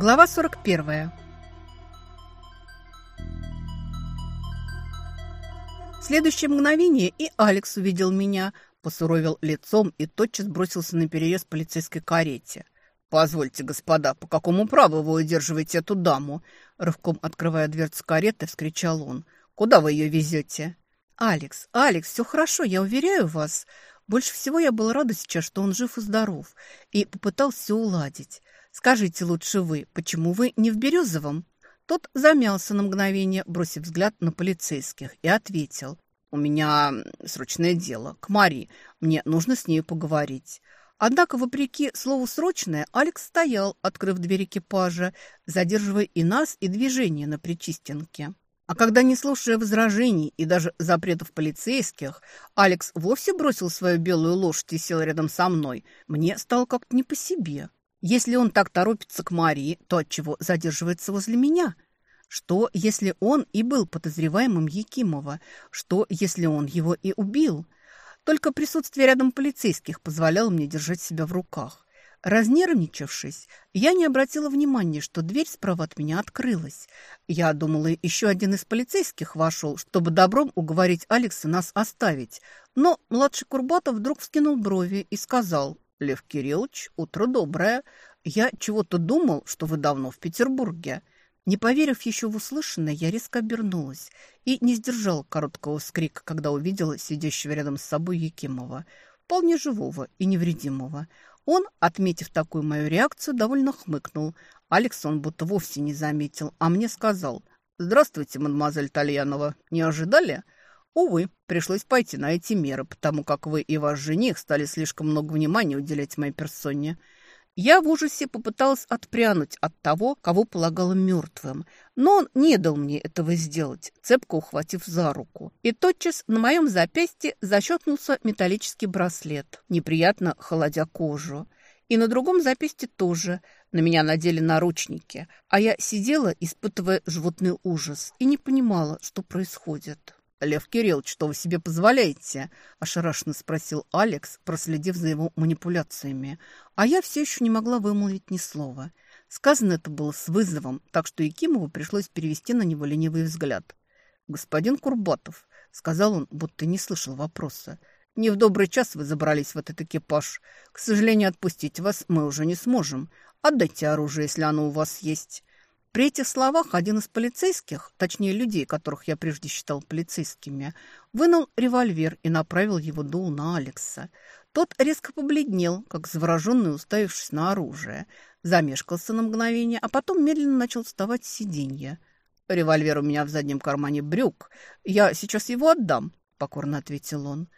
Глава 41. В следующее мгновение и Алекс увидел меня, посуровил лицом и тотчас бросился на переезд полицейской карете. «Позвольте, господа, по какому праву вы удерживаете эту даму?» Рывком открывая дверцу кареты, вскричал он. «Куда вы ее везете?» «Алекс, Алекс, все хорошо, я уверяю вас». Больше всего я был рада сейчас, что он жив и здоров, и попытался все уладить. Скажите лучше вы, почему вы не в Березовом?» Тот замялся на мгновение, бросив взгляд на полицейских, и ответил. «У меня срочное дело. К Мари. Мне нужно с ней поговорить». Однако, вопреки слову «срочное», Алекс стоял, открыв дверь экипажа, задерживая и нас, и движение на Причистенке. А когда, не слушая возражений и даже запретов полицейских, Алекс вовсе бросил свою белую лошадь и сел рядом со мной, мне стало как-то не по себе. Если он так торопится к Марии, то отчего задерживается возле меня? Что, если он и был подозреваемым Якимова? Что, если он его и убил? Только присутствие рядом полицейских позволяло мне держать себя в руках. Разнервничавшись, я не обратила внимания, что дверь справа от меня открылась. Я думала, еще один из полицейских вошел, чтобы добром уговорить Алекса нас оставить. Но младший Курбатов вдруг вскинул брови и сказал, «Лев Кириллович, утро доброе. Я чего-то думал, что вы давно в Петербурге». Не поверив еще в услышанное, я резко обернулась и не сдержала короткого скрика, когда увидела сидящего рядом с собой Якимова, вполне живого и невредимого. Он, отметив такую мою реакцию, довольно хмыкнул. Алекс он будто вовсе не заметил, а мне сказал «Здравствуйте, мадемуазель Тальянова. Не ожидали?» Увы, пришлось пойти на эти меры, потому как вы и ваш жених стали слишком много внимания уделять моей персоне. Я в ужасе попыталась отпрянуть от того, кого полагала мертвым, но он не дал мне этого сделать, цепко ухватив за руку. И тотчас на моем запястье защелкнулся металлический браслет, неприятно холодя кожу. И на другом запястье тоже. На меня надели наручники, а я сидела, испытывая животный ужас, и не понимала, что происходит. «Лев Кириллович, что вы себе позволяете?» – ошарашенно спросил Алекс, проследив за его манипуляциями. А я все еще не могла вымолвить ни слова. Сказано это было с вызовом, так что Якимову пришлось перевести на него ленивый взгляд. «Господин Курбатов», – сказал он, будто не слышал вопроса, – «не в добрый час вы забрались в этот экипаж. К сожалению, отпустить вас мы уже не сможем. Отдайте оружие, если оно у вас есть». При этих словах один из полицейских, точнее людей, которых я прежде считал полицейскими, вынул револьвер и направил его дул на Алекса. Тот резко побледнел, как завороженный, уставившись на оружие. Замешкался на мгновение, а потом медленно начал вставать с сиденья. «Револьвер у меня в заднем кармане брюк. Я сейчас его отдам», — покорно ответил он.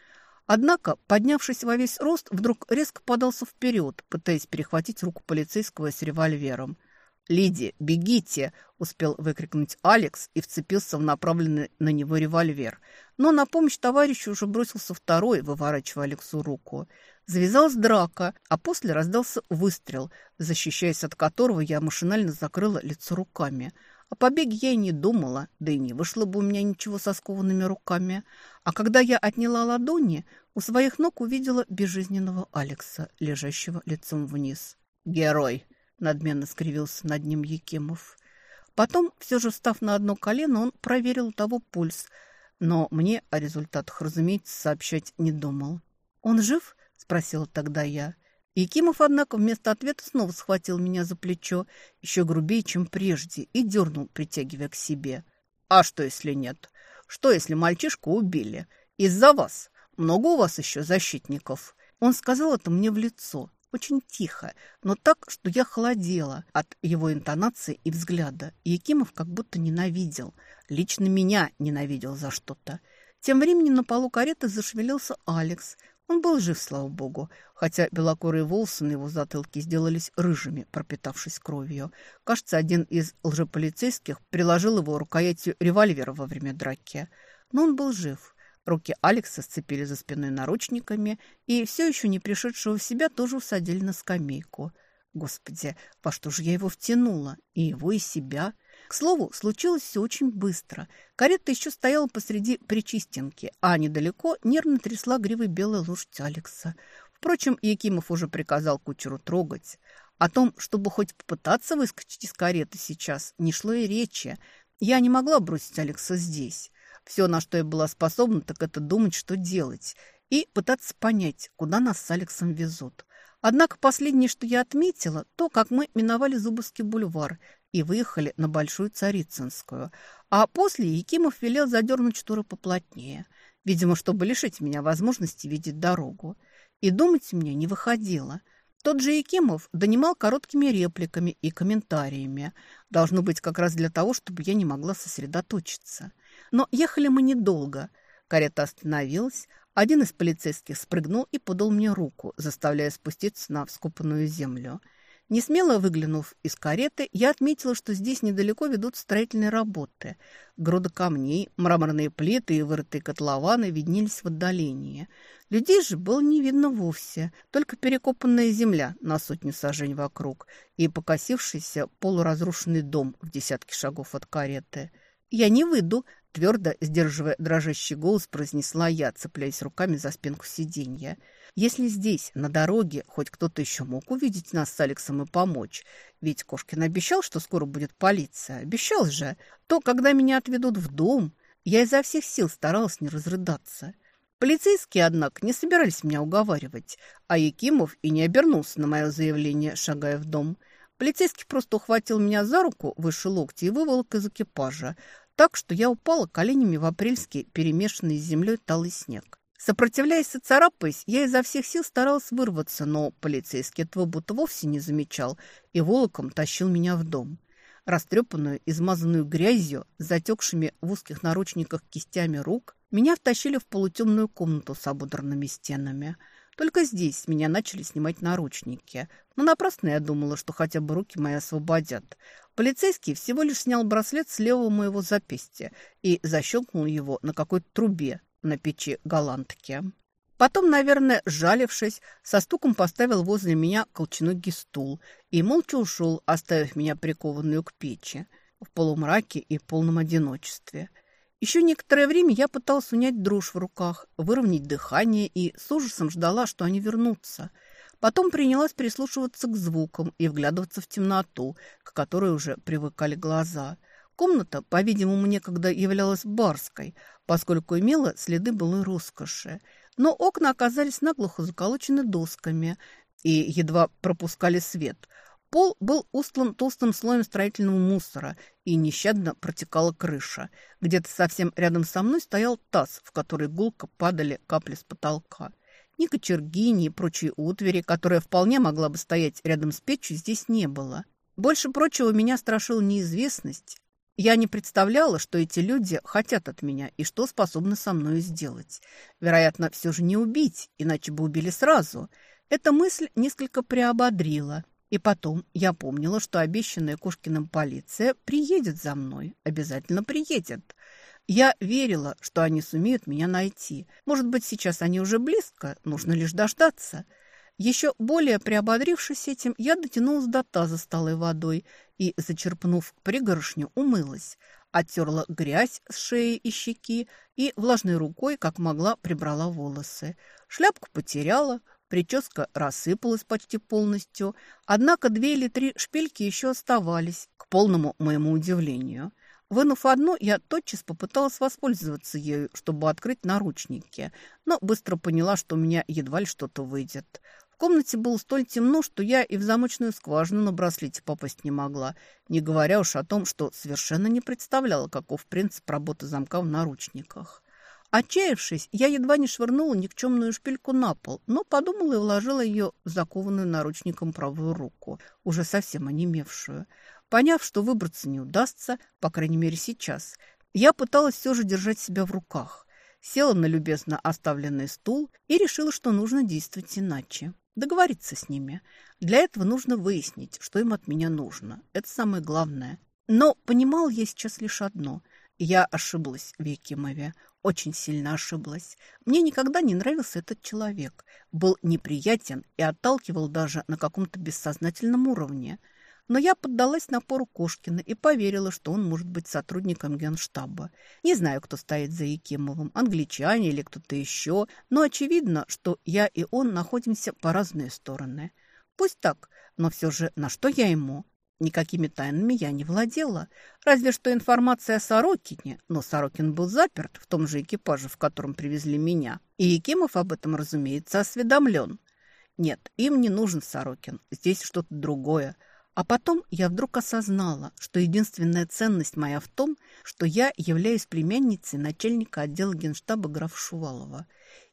Однако, поднявшись во весь рост, вдруг резко подался вперед, пытаясь перехватить руку полицейского с револьвером — «Лиди, бегите!» – успел выкрикнуть Алекс и вцепился в направленный на него револьвер. Но на помощь товарищу уже бросился второй, выворачивая Алексу руку. Завязалась драка, а после раздался выстрел, защищаясь от которого я машинально закрыла лицо руками. О побеге я и не думала, да и не вышло бы у меня ничего со скованными руками. А когда я отняла ладони, у своих ног увидела безжизненного Алекса, лежащего лицом вниз. «Герой!» Надменно скривился над ним Якимов. Потом, все же встав на одно колено, он проверил у того пульс, но мне о результатах, разумеется, сообщать не думал. «Он жив?» – спросила тогда я. Якимов, однако, вместо ответа снова схватил меня за плечо, еще грубее, чем прежде, и дернул, притягивая к себе. «А что, если нет? Что, если мальчишку убили? Из-за вас? Много у вас еще защитников?» Он сказал это мне в лицо, очень тихо, но так, что я холодела от его интонации и взгляда. Якимов как будто ненавидел. Лично меня ненавидел за что-то. Тем временем на полу кареты зашевелился Алекс. Он был жив, слава богу, хотя белокурые волосы на его затылке сделались рыжими, пропитавшись кровью. Кажется, один из лжеполицейских приложил его рукоятью револьвера во время драки. Но он был жив. Руки Алекса сцепили за спиной наручниками, и все еще не пришедшего в себя тоже усадили на скамейку. Господи, во что же я его втянула? И его, и себя. К слову, случилось все очень быстро. Карета еще стояла посреди причистенки, а недалеко нервно трясла гривой белая лошадь Алекса. Впрочем, Якимов уже приказал кучеру трогать. О том, чтобы хоть попытаться выскочить из кареты сейчас, не шло и речи. Я не могла бросить Алекса здесь. Все, на что я была способна, так это думать, что делать, и пытаться понять, куда нас с Алексом везут. Однако последнее, что я отметила, то, как мы миновали Зубовский бульвар и выехали на Большую Царицынскую. А после Якимов велел задернуть шторы поплотнее, видимо, чтобы лишить меня возможности видеть дорогу. И думать мне не выходило. Тот же Якимов донимал короткими репликами и комментариями. Должно быть как раз для того, чтобы я не могла сосредоточиться. Но ехали мы недолго. Карета остановилась, один из полицейских спрыгнул и подал мне руку, заставляя спуститься на вскопанную землю. Несмело выглянув из кареты, я отметила, что здесь недалеко ведут строительные работы. Груда камней, мраморные плиты и вырытые котлованы виднелись в отдалении. Людей же было не видно вовсе, только перекопанная земля на сотню сажень вокруг и покосившийся полуразрушенный дом в десятке шагов от кареты. «Я не выйду», – твердо, сдерживая дрожащий голос, произнесла я, цепляясь руками за спинку сиденья. «Если здесь, на дороге, хоть кто-то еще мог увидеть нас с Алексом и помочь, ведь Кошкин обещал, что скоро будет полиция, обещал же, то, когда меня отведут в дом, я изо всех сил старалась не разрыдаться». Полицейские, однако, не собирались меня уговаривать, а Якимов и не обернулся на мое заявление, шагая в дом – Полицейский просто ухватил меня за руку выше локти и выволок из экипажа, так что я упала коленями в апрельский, перемешанный с землей талый снег. Сопротивляясь и царапаясь, я изо всех сил старалась вырваться, но полицейский этого будто вовсе не замечал и волоком тащил меня в дом. Растрепанную, измазанную грязью, затекшими в узких наручниках кистями рук, меня втащили в полутемную комнату с ободранными стенами – только здесь меня начали снимать наручники. Но напрасно я думала, что хотя бы руки мои освободят. Полицейский всего лишь снял браслет с левого моего запястья и защелкнул его на какой-то трубе на печи голландки. Потом, наверное, жалившись, со стуком поставил возле меня колченогий стул и молча ушел, оставив меня прикованную к печи в полумраке и полном одиночестве – еще некоторое время я пыталась унять дрожь в руках, выровнять дыхание и с ужасом ждала, что они вернутся. Потом принялась прислушиваться к звукам и вглядываться в темноту, к которой уже привыкали глаза. Комната, по-видимому, некогда являлась барской, поскольку имела следы былой роскоши. Но окна оказались наглухо заколочены досками и едва пропускали свет – Пол был устлан толстым слоем строительного мусора, и нещадно протекала крыша. Где-то совсем рядом со мной стоял таз, в который гулко падали капли с потолка. Ни кочерги, ни прочей утвари, которая вполне могла бы стоять рядом с печью, здесь не было. Больше прочего меня страшила неизвестность. Я не представляла, что эти люди хотят от меня и что способны со мной сделать. Вероятно, все же не убить, иначе бы убили сразу. Эта мысль несколько приободрила. И потом я помнила, что обещанная Кошкиным полиция приедет за мной, обязательно приедет. Я верила, что они сумеют меня найти. Может быть, сейчас они уже близко, нужно лишь дождаться. Еще более приободрившись этим, я дотянулась до таза с талой водой и, зачерпнув пригоршню, умылась. Оттерла грязь с шеи и щеки и влажной рукой, как могла, прибрала волосы. Шляпку потеряла, Прическа рассыпалась почти полностью, однако две или три шпильки еще оставались, к полному моему удивлению. Вынув одну, я тотчас попыталась воспользоваться ею, чтобы открыть наручники, но быстро поняла, что у меня едва ли что-то выйдет. В комнате было столь темно, что я и в замочную скважину на браслете попасть не могла, не говоря уж о том, что совершенно не представляла, каков принцип работы замка в наручниках. Отчаявшись, я едва не швырнула никчемную шпильку на пол, но подумала и вложила ее в закованную наручником правую руку, уже совсем онемевшую. Поняв, что выбраться не удастся, по крайней мере сейчас, я пыталась все же держать себя в руках. Села на любезно оставленный стул и решила, что нужно действовать иначе. Договориться с ними. Для этого нужно выяснить, что им от меня нужно. Это самое главное. Но понимал я сейчас лишь одно. Я ошиблась в Якимове очень сильно ошиблась. Мне никогда не нравился этот человек. Был неприятен и отталкивал даже на каком-то бессознательном уровне. Но я поддалась напору Кошкина и поверила, что он может быть сотрудником генштаба. Не знаю, кто стоит за Якимовым, англичане или кто-то еще, но очевидно, что я и он находимся по разные стороны. Пусть так, но все же на что я ему? Никакими тайнами я не владела. Разве что информация о Сорокине. Но Сорокин был заперт в том же экипаже, в котором привезли меня. И Якимов об этом, разумеется, осведомлен. Нет, им не нужен Сорокин. Здесь что-то другое. А потом я вдруг осознала, что единственная ценность моя в том, что я являюсь племянницей начальника отдела генштаба графа Шувалова.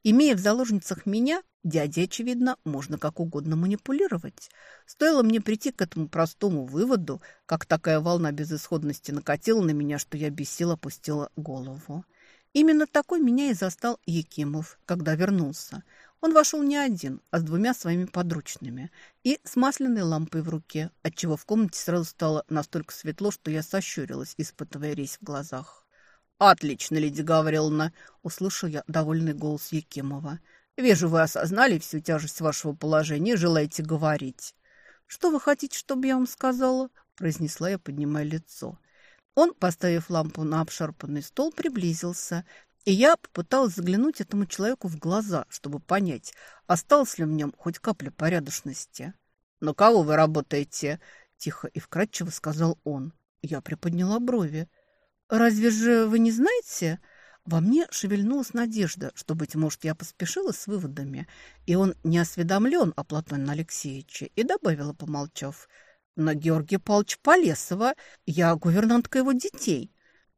Имея в заложницах меня, дяде, очевидно, можно как угодно манипулировать. Стоило мне прийти к этому простому выводу, как такая волна безысходности накатила на меня, что я без сил опустила голову. Именно такой меня и застал Якимов, когда вернулся – он вошел не один, а с двумя своими подручными и с масляной лампой в руке, отчего в комнате сразу стало настолько светло, что я сощурилась, испытывая резь в глазах. «Отлично, Лидия Гавриловна!» – услышал я довольный голос Якимова. «Вижу, вы осознали всю тяжесть вашего положения желаете говорить». «Что вы хотите, чтобы я вам сказала?» – произнесла я, поднимая лицо. Он, поставив лампу на обшарпанный стол, приблизился и я попыталась заглянуть этому человеку в глаза, чтобы понять, осталось ли в нем хоть капля порядочности. «На кого вы работаете?» – тихо и вкратчиво сказал он. Я приподняла брови. «Разве же вы не знаете?» Во мне шевельнулась надежда, что, быть может, я поспешила с выводами, и он не осведомлен о Платоне Алексеевиче, и добавила, помолчав, «На Георгия Павловича Полесова, я гувернантка его детей».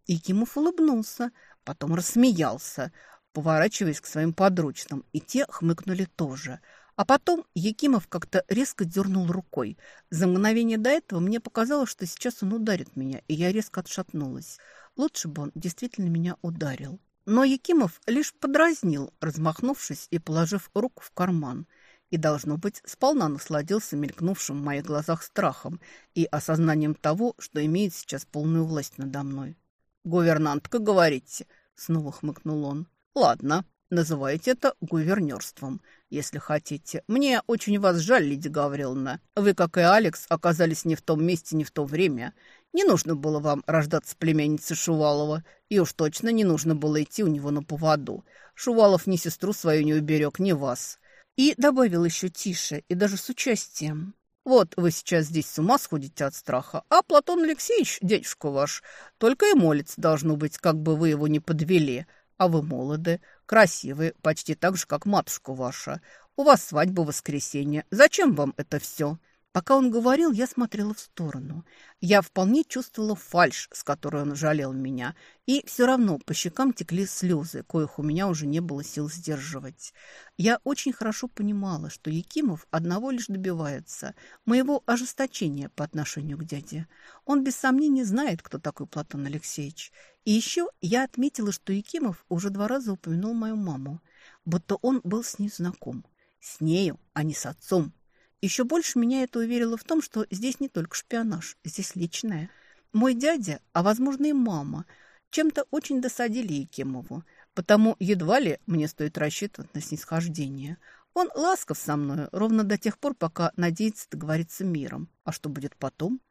И Кимов улыбнулся – потом рассмеялся, поворачиваясь к своим подручным, и те хмыкнули тоже. А потом Якимов как-то резко дернул рукой. За мгновение до этого мне показалось, что сейчас он ударит меня, и я резко отшатнулась. Лучше бы он действительно меня ударил. Но Якимов лишь подразнил, размахнувшись и положив руку в карман. И, должно быть, сполна насладился мелькнувшим в моих глазах страхом и осознанием того, что имеет сейчас полную власть надо мной. «Гувернантка, говорите?» Снова хмыкнул он. «Ладно, называйте это гувернерством, если хотите. Мне очень вас жаль, Лидия Гавриловна. Вы, как и Алекс, оказались не в том месте, не в то время. Не нужно было вам рождаться племянницей Шувалова, и уж точно не нужно было идти у него на поводу. Шувалов ни сестру свою не уберег, ни вас». И добавил еще тише, и даже с участием. Вот вы сейчас здесь с ума сходите от страха, а Платон Алексеевич, дядюшка ваш, только и молится, должно быть, как бы вы его не подвели. А вы молоды, красивы, почти так же, как матушка ваша. У вас свадьба воскресенье. Зачем вам это все?» Пока он говорил, я смотрела в сторону. Я вполне чувствовала фальшь, с которой он жалел меня, и все равно по щекам текли слезы, коих у меня уже не было сил сдерживать. Я очень хорошо понимала, что Якимов одного лишь добивается – моего ожесточения по отношению к дяде. Он без сомнения знает, кто такой Платон Алексеевич. И еще я отметила, что Якимов уже два раза упомянул мою маму, будто он был с ней знаком. С нею, а не с отцом. Еще больше меня это уверило в том, что здесь не только шпионаж, здесь личное. Мой дядя, а возможно и мама, чем-то очень досадили Якимову, потому едва ли мне стоит рассчитывать на снисхождение. Он ласков со мной ровно до тех пор, пока надеется договориться миром. А что будет потом?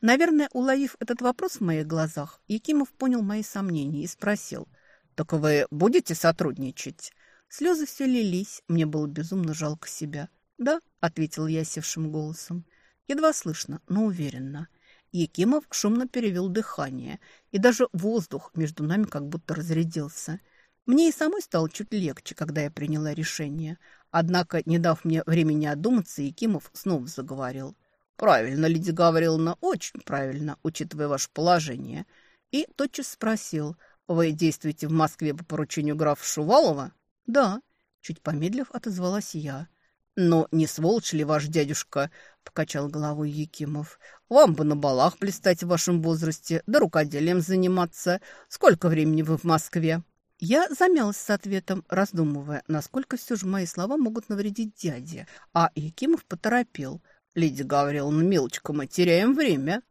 Наверное, уловив этот вопрос в моих глазах, Якимов понял мои сомнения и спросил, «Так вы будете сотрудничать?» Слезы все лились, мне было безумно жалко себя. «Да», — ответил я севшим голосом. Едва слышно, но уверенно. Якимов шумно перевел дыхание, и даже воздух между нами как будто разрядился. Мне и самой стало чуть легче, когда я приняла решение. Однако, не дав мне времени одуматься, Якимов снова заговорил. «Правильно, Лидия Гавриловна, очень правильно, учитывая ваше положение». И тотчас спросил, «Вы действуете в Москве по поручению графа Шувалова?» «Да», — чуть помедлив отозвалась я. «Но не сволочь ли ваш дядюшка?» – покачал головой Якимов. «Вам бы на балах блистать в вашем возрасте, да рукоделием заниматься. Сколько времени вы в Москве?» Я замялась с ответом, раздумывая, насколько все же мои слова могут навредить дяде. А Якимов поторопил. «Лидия Гавриловна, милочка, мы теряем время».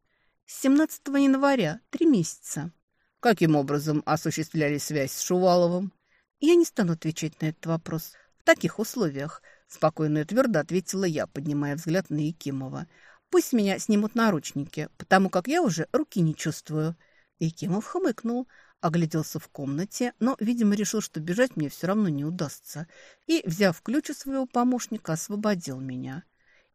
«С 17 января, три месяца». «Каким образом осуществляли связь с Шуваловым?» «Я не стану отвечать на этот вопрос. В таких условиях – Спокойно и твердо ответила я, поднимая взгляд на Якимова. «Пусть меня снимут наручники, потому как я уже руки не чувствую». Якимов хмыкнул, огляделся в комнате, но, видимо, решил, что бежать мне все равно не удастся, и, взяв ключ у своего помощника, освободил меня.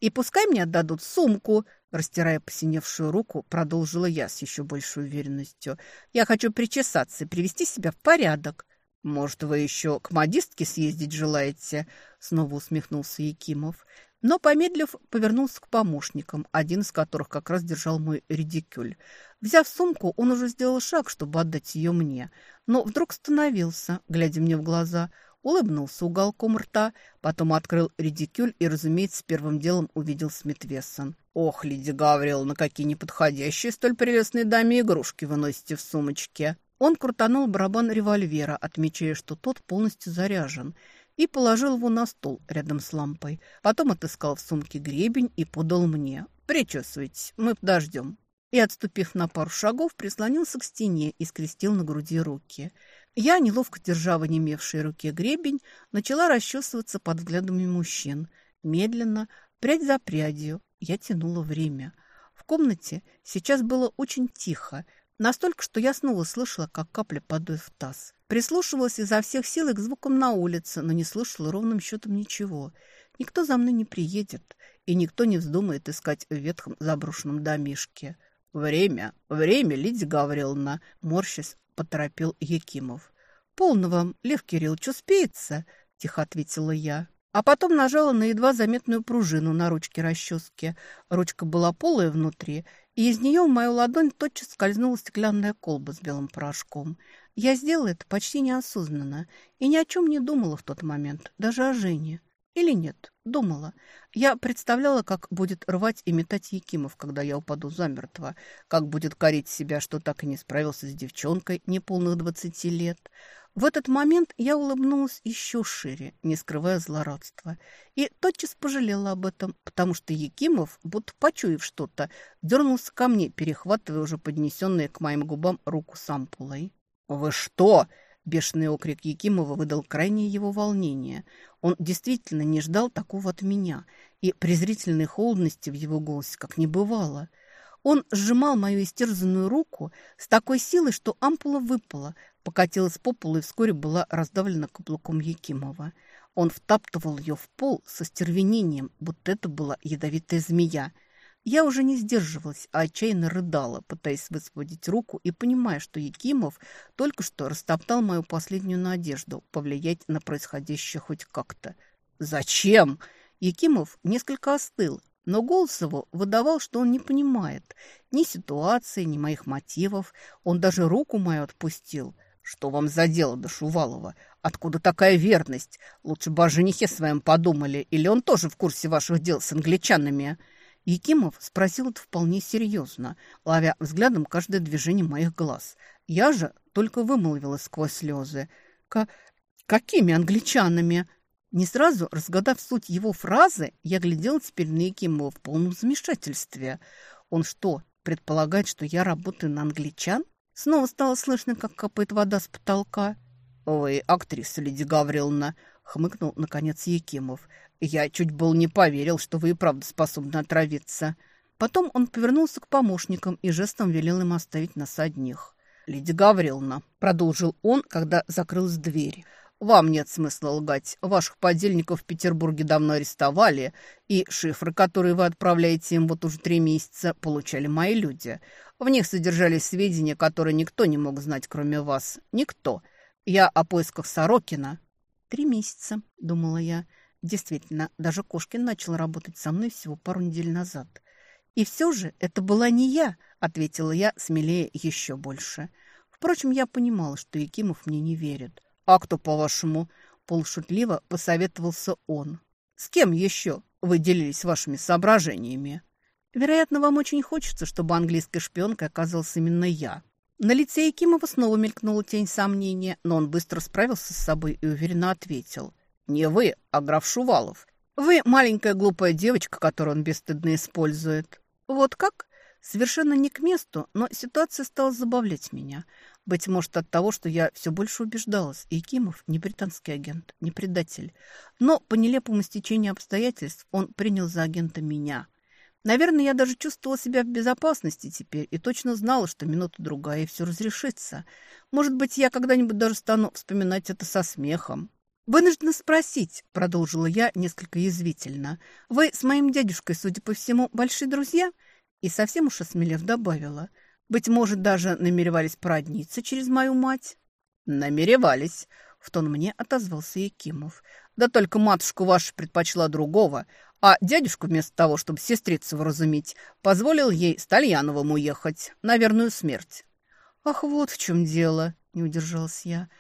И пускай мне отдадут сумку, растирая посиневшую руку, продолжила я с еще большей уверенностью. Я хочу причесаться и привести себя в порядок. «Может, вы еще к модистке съездить желаете?» Снова усмехнулся Якимов. Но, помедлив, повернулся к помощникам, один из которых как раз держал мой редикюль. Взяв сумку, он уже сделал шаг, чтобы отдать ее мне, но вдруг остановился, глядя мне в глаза, улыбнулся уголком рта, потом открыл редикюль и, разумеется, первым делом увидел Смитвессон. «Ох, Лидия Гавриловна, какие неподходящие столь прелестные даме игрушки вы носите в сумочке!» Он крутанул барабан револьвера, отмечая, что тот полностью заряжен, и положил его на стол рядом с лампой. Потом отыскал в сумке гребень и подал мне. «Причесывайтесь, мы подождем». И, отступив на пару шагов, прислонился к стене и скрестил на груди руки. Я, неловко держа в онемевшей руке гребень, начала расчесываться под взглядами мужчин. Медленно, прядь за прядью, я тянула время. В комнате сейчас было очень тихо, Настолько, что я снова слышала, как капля падает в таз. Прислушивалась изо всех сил и к звукам на улице, но не слышала ровным счетом ничего. Никто за мной не приедет, и никто не вздумает искать в ветхом заброшенном домишке. «Время, время, Лидия Гавриловна!» – морщись поторопил Якимов. «Полно вам, Лев Кириллович, успеется?» – тихо ответила я. А потом нажала на едва заметную пружину на ручке расчески. Ручка была полая внутри, и из нее в мою ладонь тотчас скользнула стеклянная колба с белым порошком. Я сделала это почти неосознанно и ни о чем не думала в тот момент, даже о Жене. Или нет, думала. Я представляла, как будет рвать и метать Якимов, когда я упаду замертво, как будет корить себя, что так и не справился с девчонкой неполных двадцати лет. В этот момент я улыбнулась еще шире, не скрывая злорадства, и тотчас пожалела об этом, потому что Якимов, будто почуяв что-то, дернулся ко мне, перехватывая уже поднесенную к моим губам руку с ампулой. «Вы что?» Бешеный окрик Якимова выдал крайнее его волнение. Он действительно не ждал такого от меня, и презрительной холодности в его голосе как не бывало – он сжимал мою истерзанную руку с такой силой, что ампула выпала, покатилась по полу и вскоре была раздавлена каблуком Якимова. Он втаптывал ее в пол со стервенением, будто это была ядовитая змея. Я уже не сдерживалась, а отчаянно рыдала, пытаясь высвободить руку и понимая, что Якимов только что растоптал мою последнюю надежду повлиять на происходящее хоть как-то. «Зачем?» Якимов несколько остыл, но голос его выдавал, что он не понимает ни ситуации, ни моих мотивов. Он даже руку мою отпустил. «Что вам за дело до Шувалова? Откуда такая верность? Лучше бы о женихе своем подумали. Или он тоже в курсе ваших дел с англичанами?» Якимов спросил это вполне серьезно, ловя взглядом каждое движение моих глаз. Я же только вымолвила сквозь слезы. «К... какими англичанами?» Не сразу разгадав суть его фразы, я глядел теперь на Якимова в полном замешательстве. Он что, предполагает, что я работаю на англичан? Снова стало слышно, как капает вода с потолка. «Ой, актриса Лидия Гавриловна!» — хмыкнул, наконец, Якимов. «Я чуть был не поверил, что вы и правда способны отравиться». Потом он повернулся к помощникам и жестом велел им оставить нас одних. «Лидия Гавриловна», — продолжил он, когда закрылась дверь, — вам нет смысла лгать. Ваших подельников в Петербурге давно арестовали, и шифры, которые вы отправляете им вот уже три месяца, получали мои люди. В них содержались сведения, которые никто не мог знать, кроме вас. Никто. Я о поисках Сорокина. Три месяца, думала я. Действительно, даже Кошкин начал работать со мной всего пару недель назад. И все же это была не я, ответила я, смелее еще больше. Впрочем, я понимала, что Якимов мне не верит. «А кто, по-вашему?» – полушутливо посоветовался он. «С кем еще вы делились вашими соображениями?» «Вероятно, вам очень хочется, чтобы английской шпионкой оказался именно я». На лице Якимова снова мелькнула тень сомнения, но он быстро справился с собой и уверенно ответил. «Не вы, а граф Шувалов. Вы маленькая глупая девочка, которую он бесстыдно использует». «Вот как?» Совершенно не к месту, но ситуация стала забавлять меня. Быть может, от того, что я все больше убеждалась. Якимов не британский агент, не предатель. Но по нелепому стечению обстоятельств он принял за агента меня. Наверное, я даже чувствовала себя в безопасности теперь и точно знала, что минута-другая и все разрешится. Может быть, я когда-нибудь даже стану вспоминать это со смехом. «Вынуждена спросить», — продолжила я несколько язвительно. «Вы с моим дядюшкой, судя по всему, большие друзья?» И совсем уж осмелев добавила. «Быть может, даже намеревались породниться через мою мать?» «Намеревались», — в тон мне отозвался Якимов. «Да только матушку вашу предпочла другого, а дядюшку вместо того, чтобы сестрицу вразумить, позволил ей с Тальяновым уехать на верную смерть». «Ах, вот в чем дело», — не удержалась я.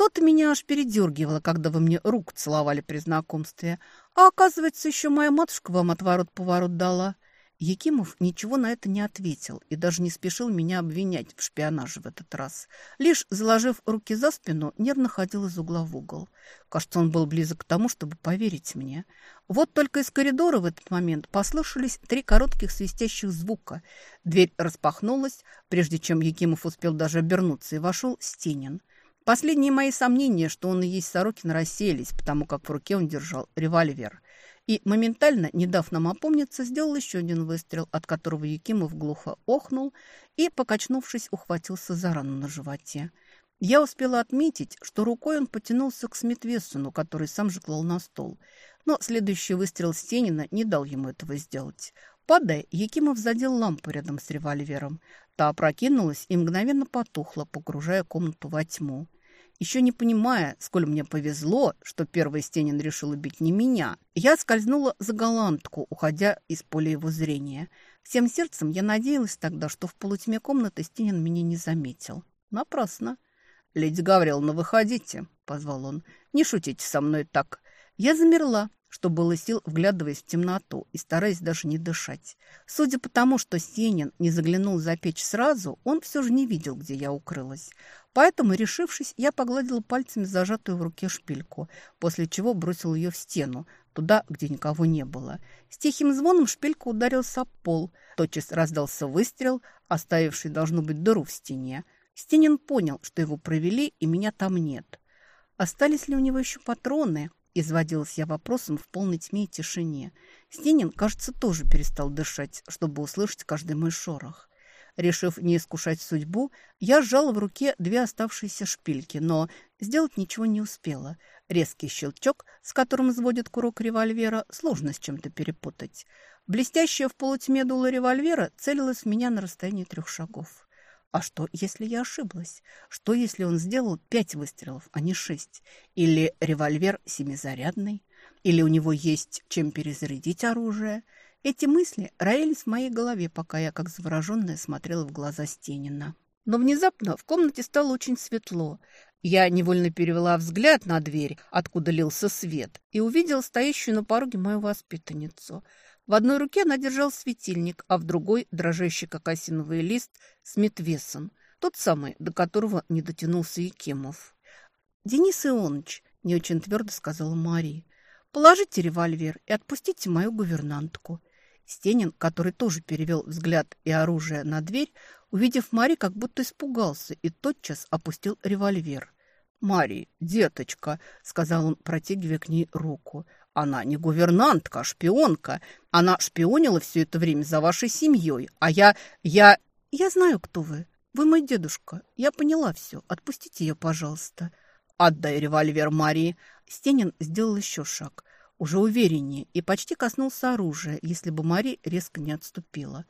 То-то меня аж передергивало, когда вы мне руку целовали при знакомстве. А оказывается, еще моя матушка вам отворот-поворот дала. Якимов ничего на это не ответил и даже не спешил меня обвинять в шпионаже в этот раз. Лишь, заложив руки за спину, нервно ходил из угла в угол. Кажется, он был близок к тому, чтобы поверить мне. Вот только из коридора в этот момент послышались три коротких свистящих звука. Дверь распахнулась, прежде чем Якимов успел даже обернуться, и вошел Стенин. Последние мои сомнения, что он и есть Сорокин, рассеялись, потому как в руке он держал револьвер. И моментально, не дав нам опомниться, сделал еще один выстрел, от которого Якимов глухо охнул и, покачнувшись, ухватился за рану на животе. Я успела отметить, что рукой он потянулся к Смитвессону, который сам же клал на стол. Но следующий выстрел Стенина не дал ему этого сделать. Падая, Якимов задел лампу рядом с револьвером. Та опрокинулась и мгновенно потухла, погружая комнату во тьму. Еще не понимая, сколь мне повезло, что первый Стенин решил убить не меня, я скользнула за голландку, уходя из поля его зрения. Всем сердцем я надеялась тогда, что в полутьме комнаты Стенин меня не заметил. Напрасно. «Леди Гавриловна, выходите», — позвал он. «Не шутите со мной так». Я замерла, что было сил, вглядываясь в темноту и стараясь даже не дышать. Судя по тому, что Сенин не заглянул за печь сразу, он все же не видел, где я укрылась. Поэтому, решившись, я погладила пальцами зажатую в руке шпильку, после чего бросил ее в стену, туда, где никого не было. С тихим звоном шпилька ударился об пол. Тотчас раздался выстрел, оставивший, должно быть, дыру в стене. Стенин понял, что его провели, и меня там нет. Остались ли у него еще патроны? Изводилась я вопросом в полной тьме и тишине. Стенин, кажется, тоже перестал дышать, чтобы услышать каждый мой шорох. Решив не искушать судьбу, я сжала в руке две оставшиеся шпильки, но сделать ничего не успела. Резкий щелчок, с которым взводит курок револьвера, сложно с чем-то перепутать. Блестящая в полутьме дуло револьвера целилась в меня на расстоянии трех шагов. А что, если я ошиблась? Что, если он сделал пять выстрелов, а не шесть? Или револьвер семизарядный? Или у него есть чем перезарядить оружие? Эти мысли роились в моей голове, пока я, как завороженная, смотрела в глаза Стенина. Но внезапно в комнате стало очень светло. Я невольно перевела взгляд на дверь, откуда лился свет, и увидела стоящую на пороге мою воспитанницу – в одной руке она держала светильник, а в другой, дрожащий как осиновый лист, Смит Вессон, тот самый, до которого не дотянулся Якимов. «Денис Ионович», — не очень твердо сказала Мария, — «положите револьвер и отпустите мою гувернантку». Стенин, который тоже перевел взгляд и оружие на дверь, увидев Мари, как будто испугался и тотчас опустил револьвер. «Мари, деточка», — сказал он, протягивая к ней руку, — она не гувернантка, а шпионка. Она шпионила все это время за вашей семьей. А я... я... Я знаю, кто вы. Вы мой дедушка. Я поняла все. Отпустите ее, пожалуйста. Отдай револьвер Марии. Стенин сделал еще шаг. Уже увереннее и почти коснулся оружия, если бы Мари резко не отступила.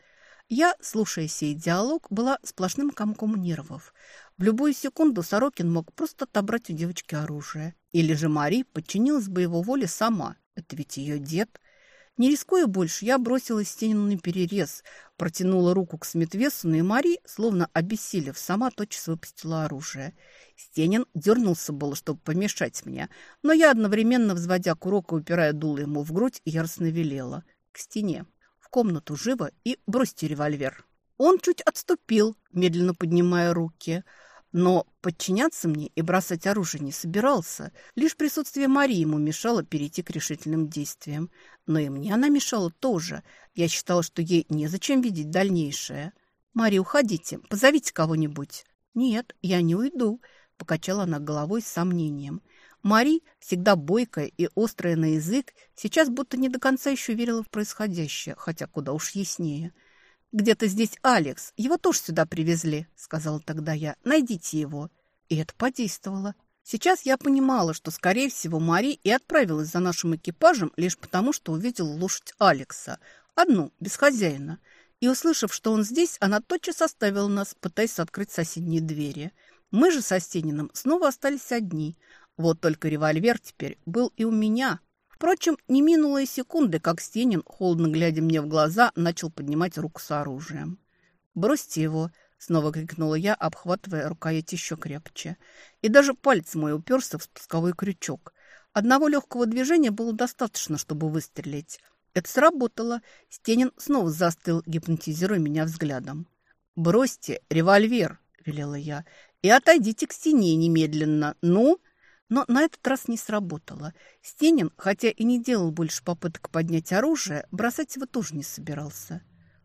Я, слушая сей диалог, была сплошным комком нервов. В любую секунду Сорокин мог просто отобрать у девочки оружие. Или же Мари подчинилась бы его воле сама. Это ведь ее дед. Не рискуя больше, я бросилась Стенину перерез, протянула руку к Сметвесуну, и Мари, словно обессилев, сама тотчас выпустила оружие. Стенин дернулся было, чтобы помешать мне, но я, одновременно взводя курок и упирая дуло ему в грудь, яростно велела. К стене, в комнату живо и бросьте револьвер. Он чуть отступил, медленно поднимая руки – но подчиняться мне и бросать оружие не собирался. Лишь присутствие Марии ему мешало перейти к решительным действиям. Но и мне она мешала тоже. Я считала, что ей незачем видеть дальнейшее. «Мария, уходите, позовите кого-нибудь». «Нет, я не уйду», — покачала она головой с сомнением. Мари, всегда бойкая и острая на язык, сейчас будто не до конца еще верила в происходящее, хотя куда уж яснее — «Где-то здесь Алекс. Его тоже сюда привезли», — сказала тогда я. «Найдите его». И это подействовало. Сейчас я понимала, что, скорее всего, Мари и отправилась за нашим экипажем лишь потому, что увидела лошадь Алекса. Одну, без хозяина. И, услышав, что он здесь, она тотчас оставила нас, пытаясь открыть соседние двери. Мы же со Стениным снова остались одни. Вот только револьвер теперь был и у меня. Впрочем, не минуло и секунды, как Стенин, холодно глядя мне в глаза, начал поднимать руку с оружием. «Бросьте его!» — снова крикнула я, обхватывая рукоять еще крепче. И даже палец мой уперся в спусковой крючок. Одного легкого движения было достаточно, чтобы выстрелить. Это сработало. Стенин снова застыл, гипнотизируя меня взглядом. «Бросьте револьвер!» — велела я. «И отойдите к стене немедленно. Ну?» Но на этот раз не сработало. Стенин, хотя и не делал больше попыток поднять оружие, бросать его тоже не собирался.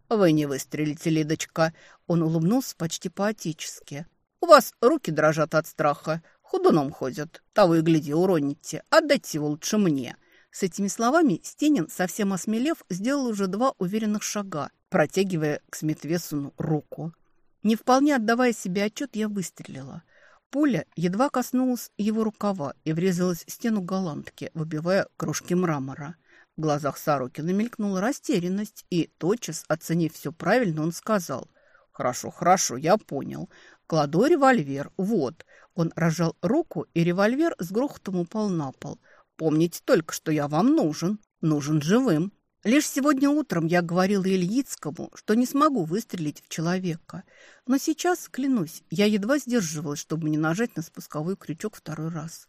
«Вы не выстрелите, Лидочка!» Он улыбнулся почти по-отечески. «У вас руки дрожат от страха, худуном ходят. Того и гляди, уроните. Отдайте его лучше мне!» С этими словами Стенин, совсем осмелев, сделал уже два уверенных шага, протягивая к Сметвесуну руку. Не вполне отдавая себе отчет, я выстрелила – Пуля едва коснулась его рукава и врезалась в стену голландки, выбивая кружки мрамора. В глазах Сорокина мелькнула растерянность, и, тотчас, оценив все правильно, он сказал «Хорошо, хорошо, я понял. Кладу револьвер. Вот». Он разжал руку, и револьвер с грохотом упал на пол. «Помните только, что я вам нужен. Нужен живым». Лишь сегодня утром я говорила Ильицкому, что не смогу выстрелить в человека. Но сейчас, клянусь, я едва сдерживалась, чтобы не нажать на спусковой крючок второй раз.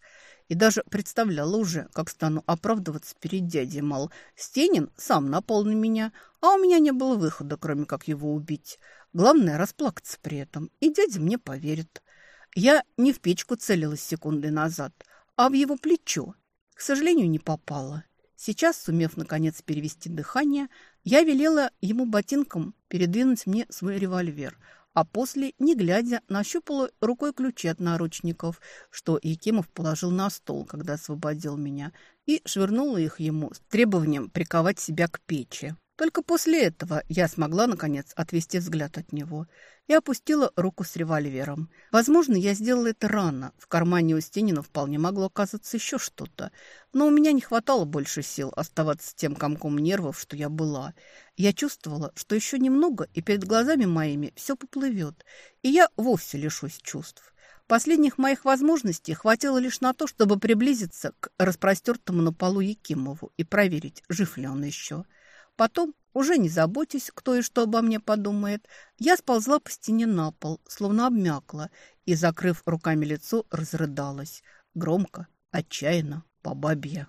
И даже представляла уже, как стану оправдываться перед дядей, мол, Стенин сам напал на меня, а у меня не было выхода, кроме как его убить. Главное, расплакаться при этом, и дядя мне поверит. Я не в печку целилась секунды назад, а в его плечо. К сожалению, не попала. Сейчас, сумев наконец перевести дыхание, я велела ему ботинком передвинуть мне свой револьвер, а после, не глядя, нащупала рукой ключи от наручников, что Якимов положил на стол, когда освободил меня, и швырнула их ему с требованием приковать себя к печи. Только после этого я смогла, наконец, отвести взгляд от него и опустила руку с револьвером. Возможно, я сделала это рано. В кармане у Стенина вполне могло оказаться еще что-то. Но у меня не хватало больше сил оставаться тем комком нервов, что я была. Я чувствовала, что еще немного, и перед глазами моими все поплывет, и я вовсе лишусь чувств. Последних моих возможностей хватило лишь на то, чтобы приблизиться к распростертому на полу Якимову и проверить, жив ли он еще. Потом, уже не заботясь, кто и что обо мне подумает, я сползла по стене на пол, словно обмякла, и, закрыв руками лицо, разрыдалась. Громко, отчаянно, по бабье.